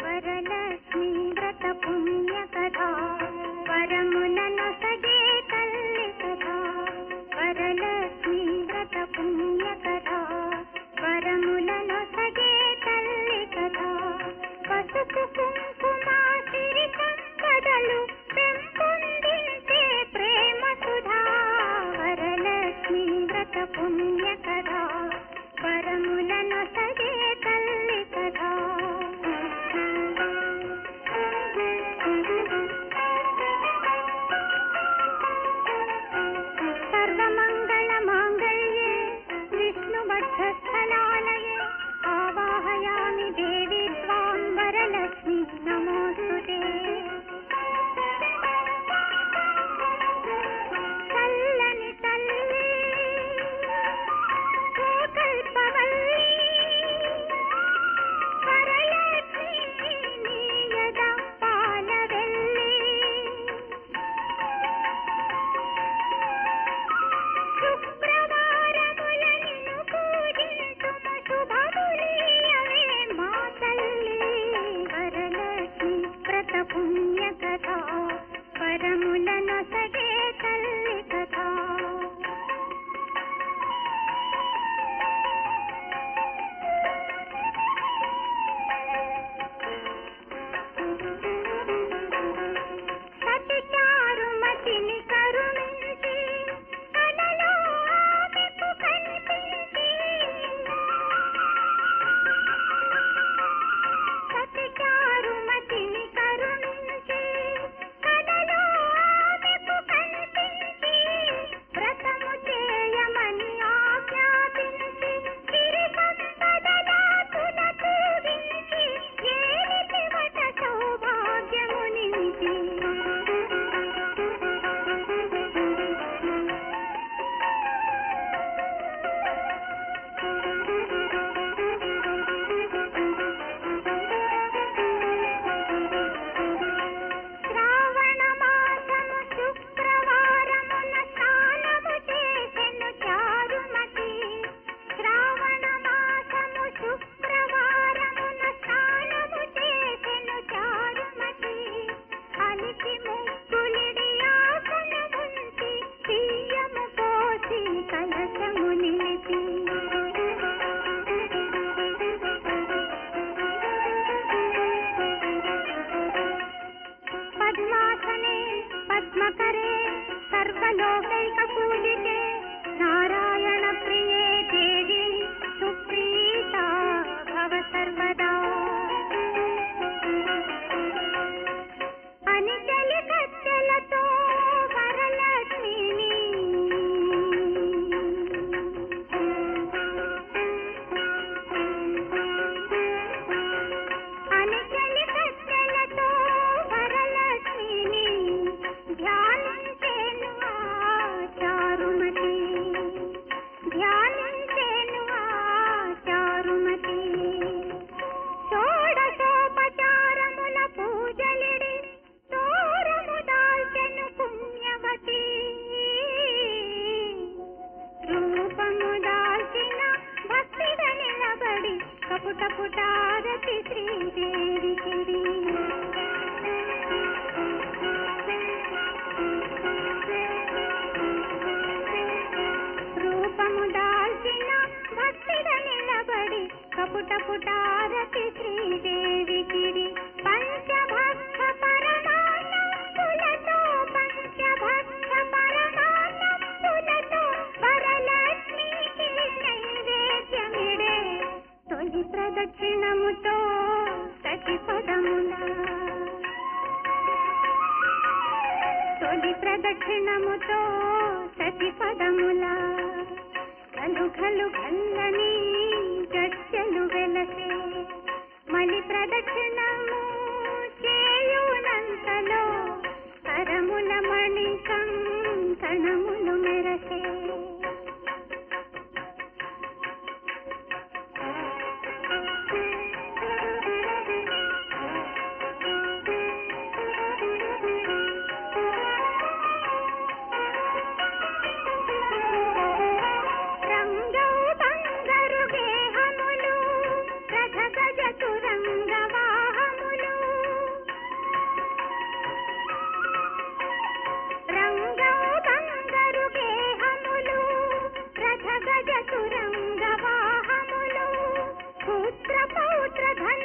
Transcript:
వరలక్ష్మీ వ్రత పుణ్య కథా పరమున पद्म पद्मकरे सर्वलोकैकसु దక్షిణముతో ప్రతి తొలి ప్రదక్షిణముతో ప్రతి పదముల కలుఘలు గల్లని వెలసే. మలి ಚಿತ್ರಧಾರ